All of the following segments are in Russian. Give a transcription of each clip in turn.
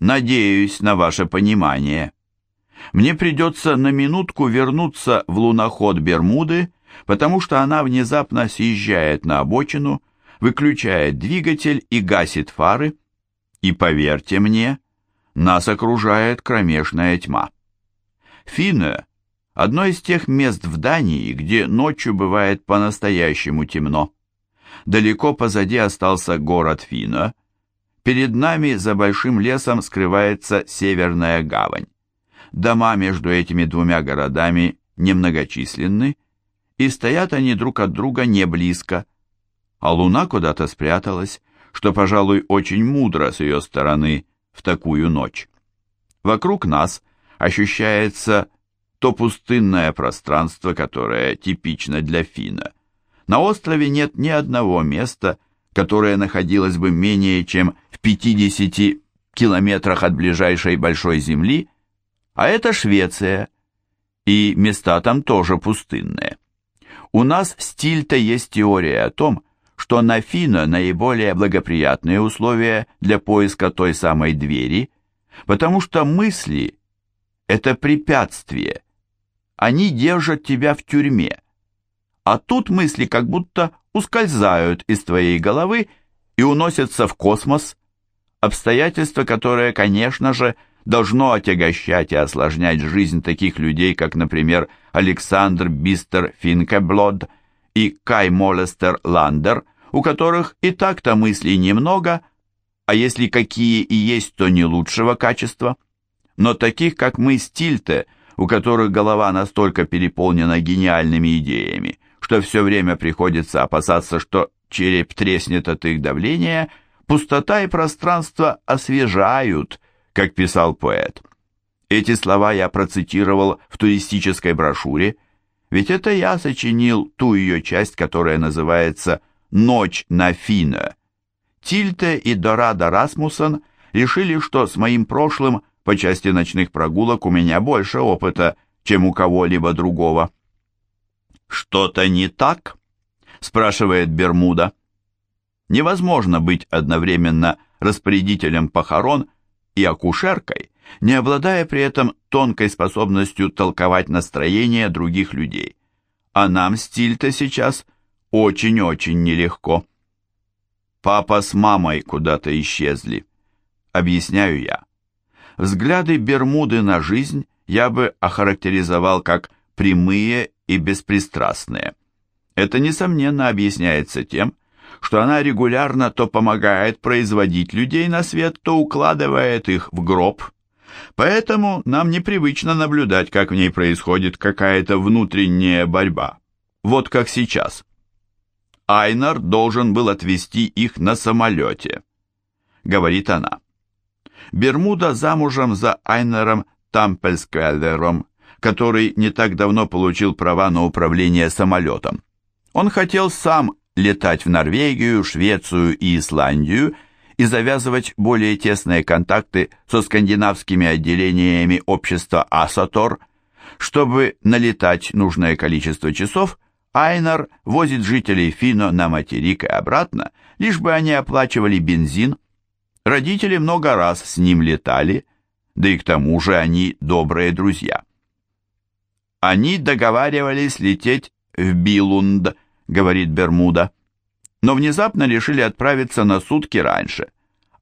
Надеюсь на ваше понимание. Мне придется на минутку вернуться в луноход Бермуды, потому что она внезапно съезжает на обочину, выключает двигатель и гасит фары, и, поверьте мне, нас окружает кромешная тьма. Фине – одно из тех мест в Дании, где ночью бывает по-настоящему темно. Далеко позади остался город Фино, перед нами за большим лесом скрывается Северная гавань. Дома между этими двумя городами немногочисленны, и стоят они друг от друга не близко, а луна куда-то спряталась, что, пожалуй, очень мудро с ее стороны в такую ночь. Вокруг нас ощущается то пустынное пространство, которое типично для Фина. На острове нет ни одного места, которое находилось бы менее чем 50 километрах от ближайшей большой земли, а это Швеция, и места там тоже пустынные. У нас в Стильте есть теория о том, что на Фино наиболее благоприятные условия для поиска той самой двери, потому что мысли – это препятствие. Они держат тебя в тюрьме. А тут мысли как будто ускользают из твоей головы и уносятся в космос, обстоятельство, которое, конечно же, должно отягощать и осложнять жизнь таких людей, как, например, Александр Бистер Финкеблод – и Кай Молестер Ландер, у которых и так-то мыслей немного, а если какие и есть, то не лучшего качества. Но таких, как мы, Стильте, у которых голова настолько переполнена гениальными идеями, что все время приходится опасаться, что череп треснет от их давления, пустота и пространство освежают, как писал поэт. Эти слова я процитировал в туристической брошюре, ведь это я сочинил ту ее часть, которая называется «Ночь на Фина». Тильте и Дорадо Расмуссен решили, что с моим прошлым по части ночных прогулок у меня больше опыта, чем у кого-либо другого. «Что-то не так?» – спрашивает Бермуда. Невозможно быть одновременно распорядителем похорон и акушеркой, не обладая при этом тонкой способностью толковать настроение других людей. А нам стиль-то сейчас очень-очень нелегко. Папа с мамой куда-то исчезли, объясняю я. Взгляды Бермуды на жизнь я бы охарактеризовал как прямые и беспристрастные. Это, несомненно, объясняется тем, что она регулярно то помогает производить людей на свет, то укладывает их в гроб. Поэтому нам непривычно наблюдать, как в ней происходит какая-то внутренняя борьба. Вот как сейчас. Айнар должен был отвезти их на самолете, говорит она. Бермуда замужем за Айнаром Тампельсквеллером, который не так давно получил права на управление самолетом. Он хотел сам летать в Норвегию, Швецию и Исландию и завязывать более тесные контакты со скандинавскими отделениями общества Асатор. Чтобы налетать нужное количество часов, Айнар возит жителей Фино на материк и обратно, лишь бы они оплачивали бензин. Родители много раз с ним летали, да и к тому же они добрые друзья. Они договаривались лететь в Билунд, говорит Бермуда. Но внезапно решили отправиться на сутки раньше.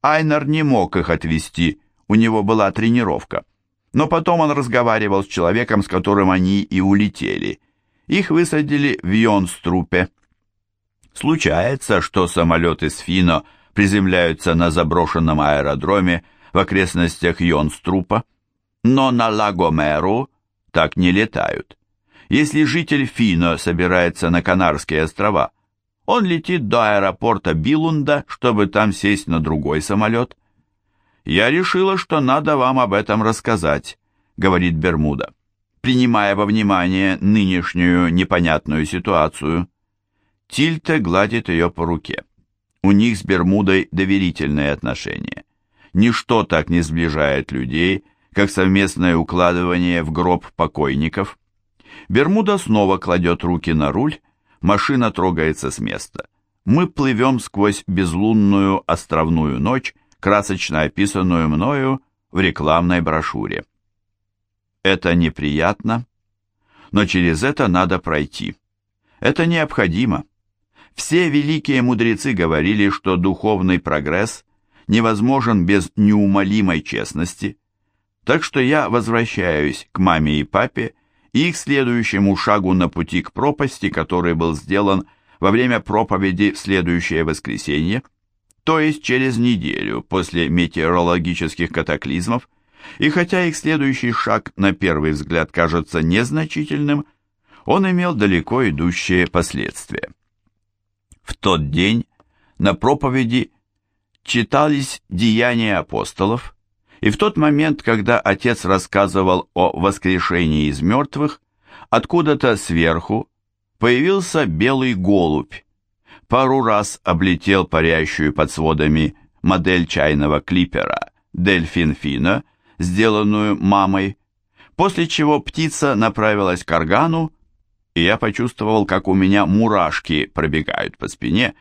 Айнар не мог их отвезти, у него была тренировка. Но потом он разговаривал с человеком, с которым они и улетели. Их высадили в Йонструпе. Случается, что самолеты с Фино приземляются на заброшенном аэродроме в окрестностях Йонструпа, но на Лагомеру так не летают. Если житель Фино собирается на Канарские острова, он летит до аэропорта Билунда, чтобы там сесть на другой самолет. «Я решила, что надо вам об этом рассказать», — говорит Бермуда, принимая во внимание нынешнюю непонятную ситуацию. Тильте гладит ее по руке. У них с Бермудой доверительные отношения. Ничто так не сближает людей, как совместное укладывание в гроб покойников. Бермуда снова кладет руки на руль, машина трогается с места. Мы плывем сквозь безлунную островную ночь, красочно описанную мною в рекламной брошюре. Это неприятно, но через это надо пройти. Это необходимо. Все великие мудрецы говорили, что духовный прогресс невозможен без неумолимой честности, так что я возвращаюсь к маме и папе и к следующему шагу на пути к пропасти, который был сделан во время проповеди в следующее воскресенье, то есть через неделю после метеорологических катаклизмов, и хотя их следующий шаг на первый взгляд кажется незначительным, он имел далеко идущие последствия. В тот день на проповеди читались деяния апостолов, и в тот момент, когда отец рассказывал о воскрешении из мертвых, откуда-то сверху появился белый голубь, пару раз облетел парящую под сводами модель чайного клипера «Дельфин Фина», сделанную мамой, после чего птица направилась к органу, и я почувствовал, как у меня мурашки пробегают по спине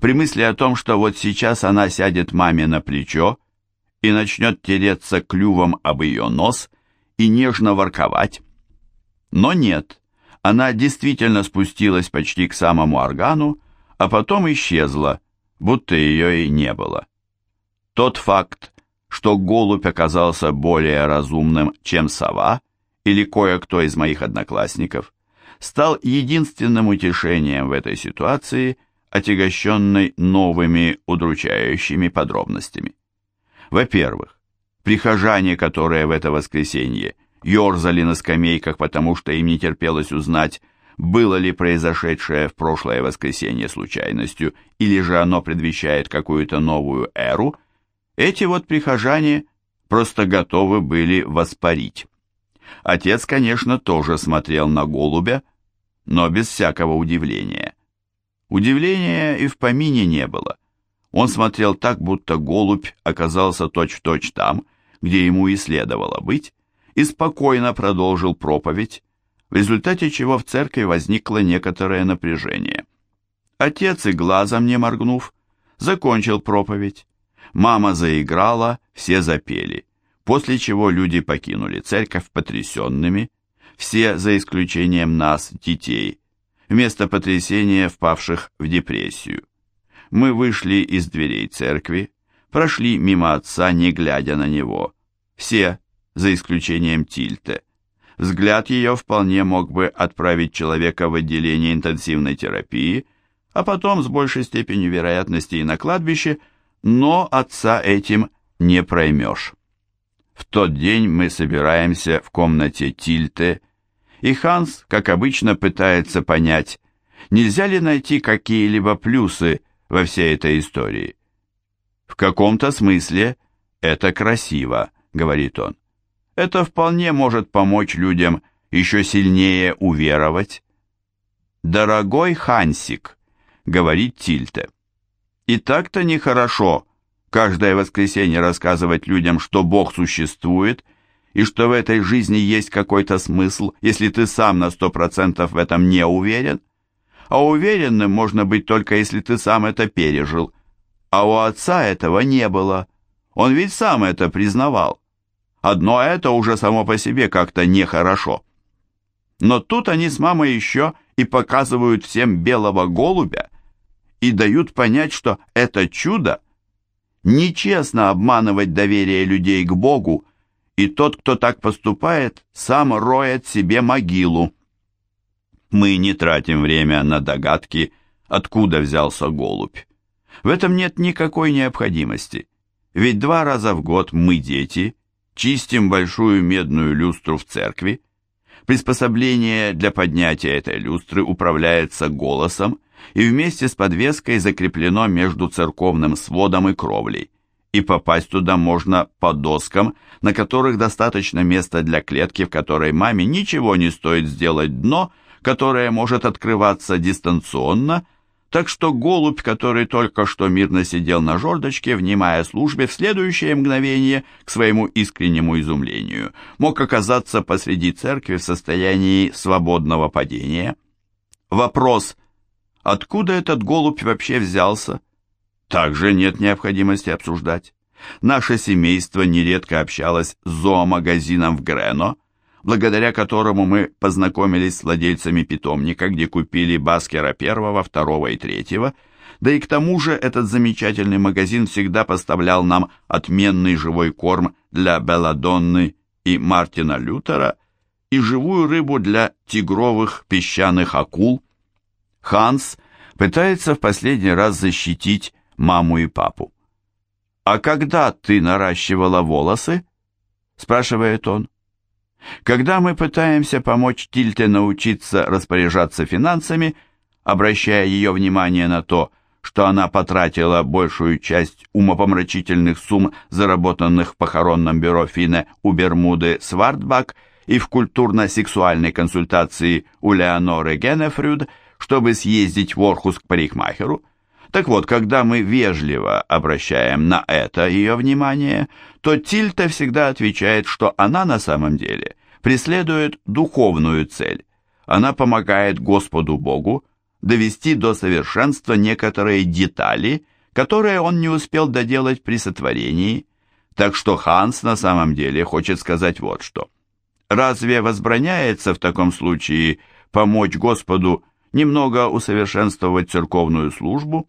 при мысли о том, что вот сейчас она сядет маме на плечо и начнет тереться клювом об ее нос и нежно ворковать. Но нет, она действительно спустилась почти к самому органу, а потом исчезла, будто ее и не было. Тот факт, что голубь оказался более разумным, чем сова, или кое-кто из моих одноклассников, стал единственным утешением в этой ситуации, отягощенной новыми удручающими подробностями. Во-первых, прихожане, которые в это воскресенье ерзали на скамейках, потому что им не терпелось узнать, было ли произошедшее в прошлое воскресенье случайностью, или же оно предвещает какую-то новую эру, эти вот прихожане просто готовы были воспарить. Отец, конечно, тоже смотрел на голубя, но без всякого удивления. Удивления и в помине не было. Он смотрел так, будто голубь оказался точь-в-точь -точь там, где ему и следовало быть, и спокойно продолжил проповедь, в результате чего в церкви возникло некоторое напряжение. Отец и глазом не моргнув, закончил проповедь. Мама заиграла, все запели, после чего люди покинули церковь потрясенными, все за исключением нас, детей, вместо потрясения впавших в депрессию. Мы вышли из дверей церкви, прошли мимо отца, не глядя на него. Все, за исключением Тильте. Взгляд ее вполне мог бы отправить человека в отделение интенсивной терапии, а потом с большей степенью вероятности и на кладбище, но отца этим не проймешь. В тот день мы собираемся в комнате Тильте, и Ханс, как обычно, пытается понять, нельзя ли найти какие-либо плюсы во всей этой истории. «В каком-то смысле это красиво», — говорит он. «Это вполне может помочь людям еще сильнее уверовать». «Дорогой Хансик», — говорит Тильте, — «и так-то нехорошо каждое воскресенье рассказывать людям, что Бог существует, и что в этой жизни есть какой-то смысл, если ты сам на сто процентов в этом не уверен» а уверенным можно быть только если ты сам это пережил. А у отца этого не было. Он ведь сам это признавал. Одно это уже само по себе как-то нехорошо. Но тут они с мамой еще и показывают всем белого голубя и дают понять, что это чудо. Нечестно обманывать доверие людей к Богу, и тот, кто так поступает, сам роет себе могилу. Мы не тратим время на догадки, откуда взялся голубь. В этом нет никакой необходимости, ведь два раза в год мы, дети, чистим большую медную люстру в церкви. Приспособление для поднятия этой люстры управляется голосом и вместе с подвеской закреплено между церковным сводом и кровлей. И попасть туда можно по доскам, на которых достаточно места для клетки, в которой маме ничего не стоит сделать дно – которое может открываться дистанционно, так что голубь, который только что мирно сидел на жердочке, внимая службе, в следующее мгновение, к своему искреннему изумлению, мог оказаться посреди церкви в состоянии свободного падения. Вопрос, откуда этот голубь вообще взялся, также нет необходимости обсуждать. Наше семейство нередко общалось с зоомагазином в Грено, благодаря которому мы познакомились с владельцами питомника, где купили Баскера первого, второго и третьего, да и к тому же этот замечательный магазин всегда поставлял нам отменный живой корм для Белладонны и Мартина Лютера и живую рыбу для тигровых песчаных акул. Ханс пытается в последний раз защитить маму и папу. «А когда ты наращивала волосы?» – спрашивает он. Когда мы пытаемся помочь Тильте научиться распоряжаться финансами, обращая ее внимание на то, что она потратила большую часть умопомрачительных сумм, заработанных в похоронном бюро Фине у Бермуды Свартбак и в культурно-сексуальной консультации у Леоноры Генефрюд, чтобы съездить в Орхус к парикмахеру, так вот, когда мы вежливо обращаем на это ее внимание, то Тильта всегда отвечает, что она на самом деле преследует духовную цель. Она помогает Господу Богу довести до совершенства некоторые детали, которые он не успел доделать при сотворении. Так что Ханс на самом деле хочет сказать вот что. Разве возбраняется в таком случае помочь Господу немного усовершенствовать церковную службу?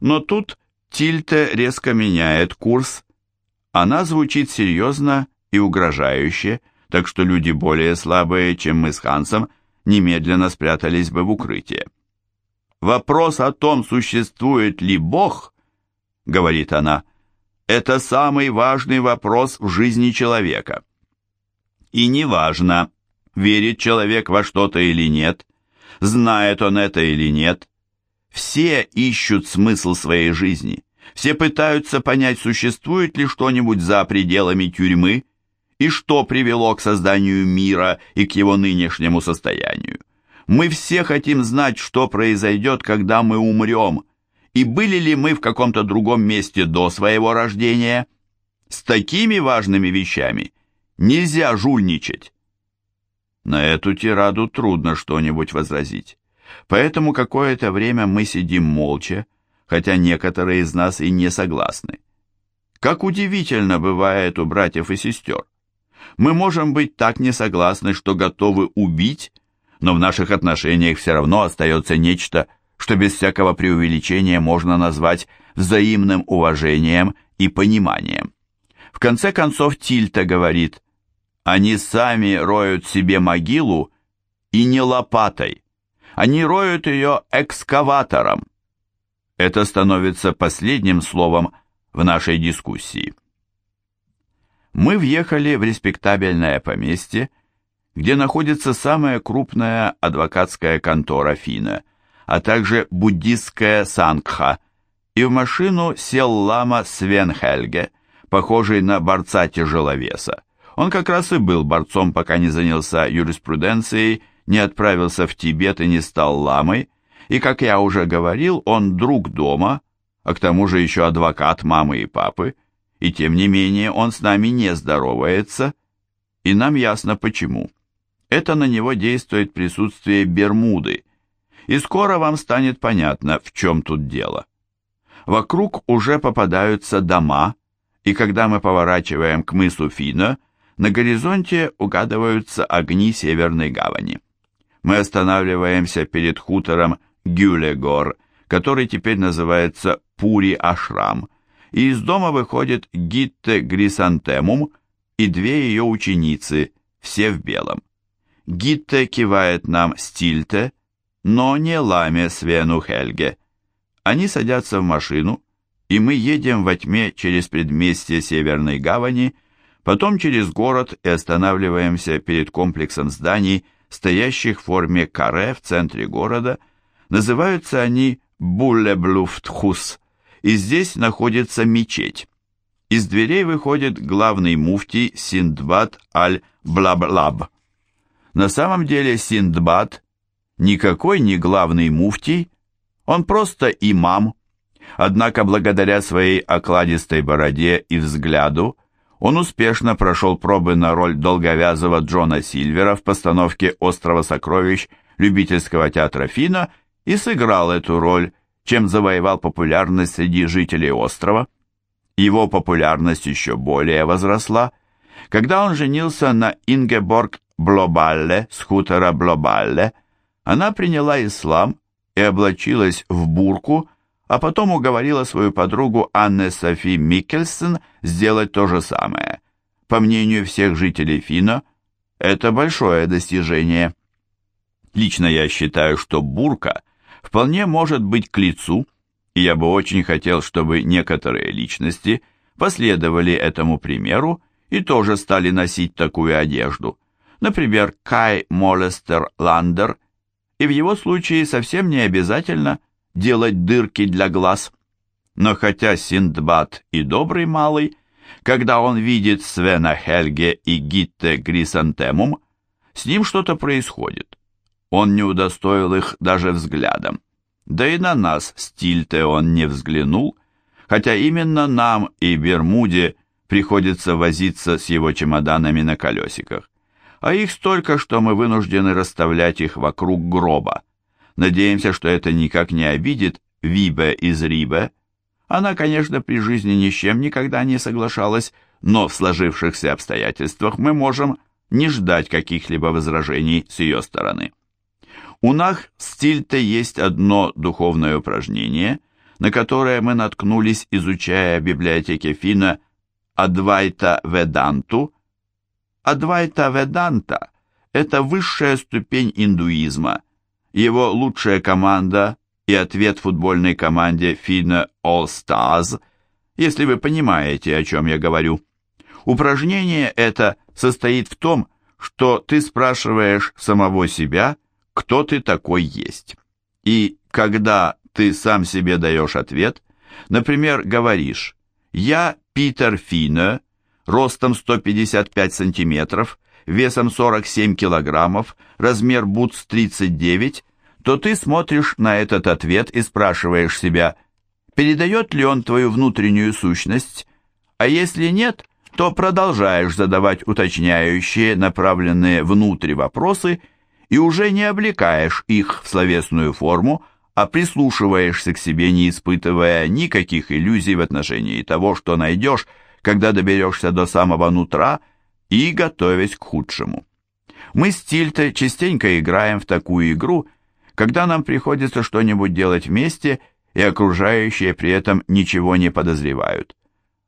Но тут Тильте резко меняет курс. Она звучит серьезно и угрожающе, так что люди более слабые, чем мы с Хансом, немедленно спрятались бы в укрытие. «Вопрос о том, существует ли Бог, — говорит она, — это самый важный вопрос в жизни человека. И неважно, верит человек во что-то или нет, знает он это или нет, все ищут смысл своей жизни. Все пытаются понять, существует ли что-нибудь за пределами тюрьмы и что привело к созданию мира и к его нынешнему состоянию. Мы все хотим знать, что произойдет, когда мы умрем, и были ли мы в каком-то другом месте до своего рождения. С такими важными вещами нельзя жульничать. На эту тираду трудно что-нибудь возразить. Поэтому какое-то время мы сидим молча, хотя некоторые из нас и не согласны. Как удивительно бывает у братьев и сестер. Мы можем быть так не согласны, что готовы убить, но в наших отношениях все равно остается нечто, что без всякого преувеличения можно назвать взаимным уважением и пониманием. В конце концов Тильта говорит, они сами роют себе могилу и не лопатой. Они роют ее экскаватором. Это становится последним словом в нашей дискуссии. Мы въехали в респектабельное поместье, где находится самая крупная адвокатская контора Фина, а также буддистская Сангха, и в машину сел лама Свен Хельге, похожий на борца-тяжеловеса. Он как раз и был борцом, пока не занялся юриспруденцией не отправился в Тибет и не стал ламой, и, как я уже говорил, он друг дома, а к тому же еще адвокат мамы и папы, и тем не менее он с нами не здоровается, и нам ясно почему. Это на него действует присутствие Бермуды, и скоро вам станет понятно, в чем тут дело. Вокруг уже попадаются дома, и когда мы поворачиваем к мысу Фина, на горизонте угадываются огни Северной гавани мы останавливаемся перед хутором Гюлегор, который теперь называется Пури-Ашрам, и из дома выходит Гитте Грисантемум и две ее ученицы, все в белом. Гитте кивает нам Стильте, но не Ламе Свену Хельге. Они садятся в машину, и мы едем во тьме через предместье Северной Гавани, потом через город и останавливаемся перед комплексом зданий, стоящих в форме каре в центре города. Называются они Буллеблуфтхус, и здесь находится мечеть. Из дверей выходит главный муфтий Синдбад аль-Блаблаб. На самом деле Синдбад никакой не главный муфтий, он просто имам. Однако благодаря своей окладистой бороде и взгляду он успешно прошел пробы на роль долговязого Джона Сильвера в постановке «Острова сокровищ» любительского театра Фина и сыграл эту роль, чем завоевал популярность среди жителей острова. Его популярность еще более возросла, когда он женился на Ингеборг Блобалле с хутора Блобалле. Она приняла ислам и облачилась в бурку, а потом уговорила свою подругу Анне Софи Миккельсон сделать то же самое. По мнению всех жителей Фино, это большое достижение. Лично я считаю, что бурка вполне может быть к лицу, и я бы очень хотел, чтобы некоторые личности последовали этому примеру и тоже стали носить такую одежду. Например, Кай Молестер Ландер, и в его случае совсем не обязательно делать дырки для глаз. Но хотя Синдбад и добрый малый, когда он видит Свена Хельге и Гитте Грисантемум, с ним что-то происходит. Он не удостоил их даже взглядом. Да и на нас стиль-то он не взглянул, хотя именно нам и Бермуде приходится возиться с его чемоданами на колесиках. А их столько, что мы вынуждены расставлять их вокруг гроба. Надеемся, что это никак не обидит Вибе из Рибе. Она, конечно, при жизни ни с чем никогда не соглашалась, но в сложившихся обстоятельствах мы можем не ждать каких-либо возражений с ее стороны. У нас в стиль-то есть одно духовное упражнение, на которое мы наткнулись, изучая в библиотеке Фина Адвайта Веданту. Адвайта Веданта – это высшая ступень индуизма. Его лучшая команда и ответ футбольной команде Фина All Stars, если вы понимаете, о чем я говорю. Упражнение это состоит в том, что ты спрашиваешь самого себя – кто ты такой есть. И когда ты сам себе даешь ответ, например, говоришь «Я Питер Фине, ростом 155 сантиметров, весом 47 килограммов, размер бутс 39, то ты смотришь на этот ответ и спрашиваешь себя, передает ли он твою внутреннюю сущность, а если нет, то продолжаешь задавать уточняющие, направленные внутрь вопросы и уже не облекаешь их в словесную форму, а прислушиваешься к себе, не испытывая никаких иллюзий в отношении того, что найдешь, когда доберешься до самого нутра и готовясь к худшему. Мы с Тильте частенько играем в такую игру, когда нам приходится что-нибудь делать вместе, и окружающие при этом ничего не подозревают.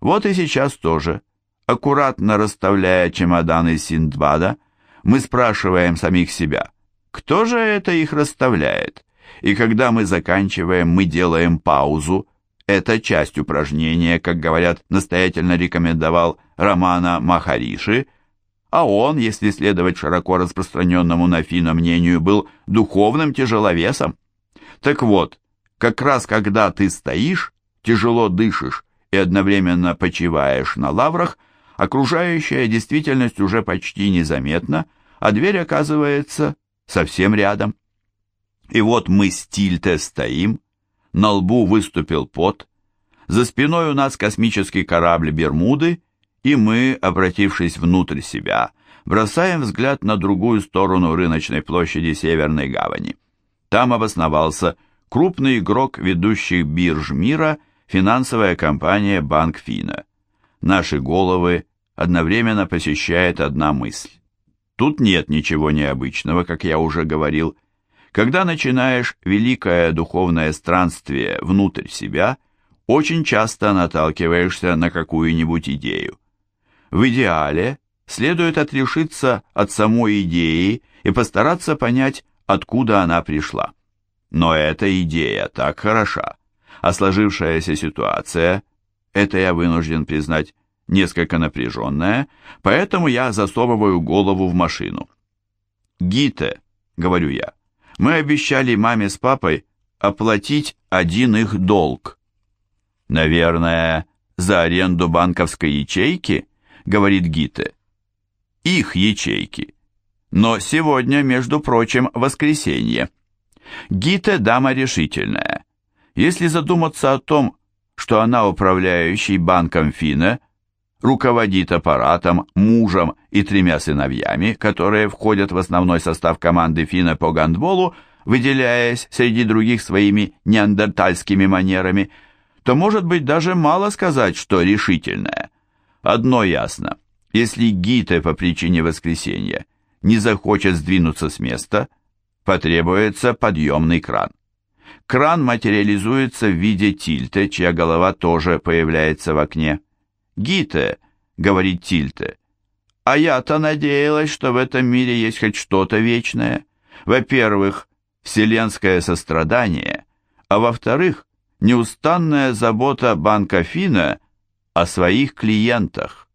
Вот и сейчас тоже, аккуратно расставляя чемоданы Синдбада, мы спрашиваем самих себя, кто же это их расставляет? И когда мы заканчиваем, мы делаем паузу. Это часть упражнения, как говорят, настоятельно рекомендовал Романа Махариши, а он, если следовать широко распространенному на финно мнению, был духовным тяжеловесом. Так вот, как раз когда ты стоишь, тяжело дышишь и одновременно почиваешь на лаврах, окружающая действительность уже почти незаметна, а дверь оказывается совсем рядом. И вот мы с Тильте стоим, на лбу выступил пот, за спиной у нас космический корабль Бермуды, и мы, обратившись внутрь себя, бросаем взгляд на другую сторону рыночной площади Северной Гавани. Там обосновался крупный игрок ведущих бирж мира, финансовая компания Банк Фина. Наши головы одновременно посещает одна мысль. Тут нет ничего необычного, как я уже говорил. Когда начинаешь великое духовное странствие внутрь себя, очень часто наталкиваешься на какую-нибудь идею. В идеале следует отрешиться от самой идеи и постараться понять, откуда она пришла. Но эта идея так хороша, а сложившаяся ситуация, это я вынужден признать, несколько напряженная, поэтому я засовываю голову в машину. «Гите», — говорю я, — «мы обещали маме с папой оплатить один их долг». «Наверное, за аренду банковской ячейки?» — говорит Гите. «Их ячейки. Но сегодня, между прочим, воскресенье». Гите дама решительная. Если задуматься о том, что она управляющий банком Фина, руководит аппаратом, мужем и тремя сыновьями, которые входят в основной состав команды Фина по гандболу, выделяясь среди других своими неандертальскими манерами, то может быть даже мало сказать, что решительное. Одно ясно. Если Гите по причине воскресенья не захочет сдвинуться с места, потребуется подъемный кран. Кран материализуется в виде Тильте, чья голова тоже появляется в окне. «Гите», — говорит Тильте, — «а я-то надеялась, что в этом мире есть хоть что-то вечное. Во-первых, вселенское сострадание, а во-вторых, неустанная забота банка Фина о своих клиентах».